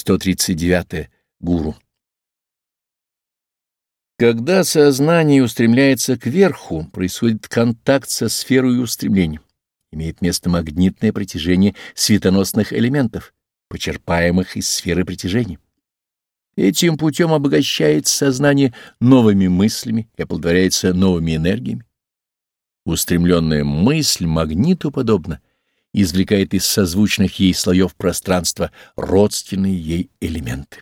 139. -е. Гуру. Когда сознание устремляется кверху, происходит контакт со сферой устремления. Имеет место магнитное притяжение светоносных элементов, почерпаемых из сферы притяжения. Этим путем обогащается сознание новыми мыслями и оплодотворяется новыми энергиями. Устремленная мысль магниту подобна, извлекает из созвучных ей слоев пространства родственные ей элементы.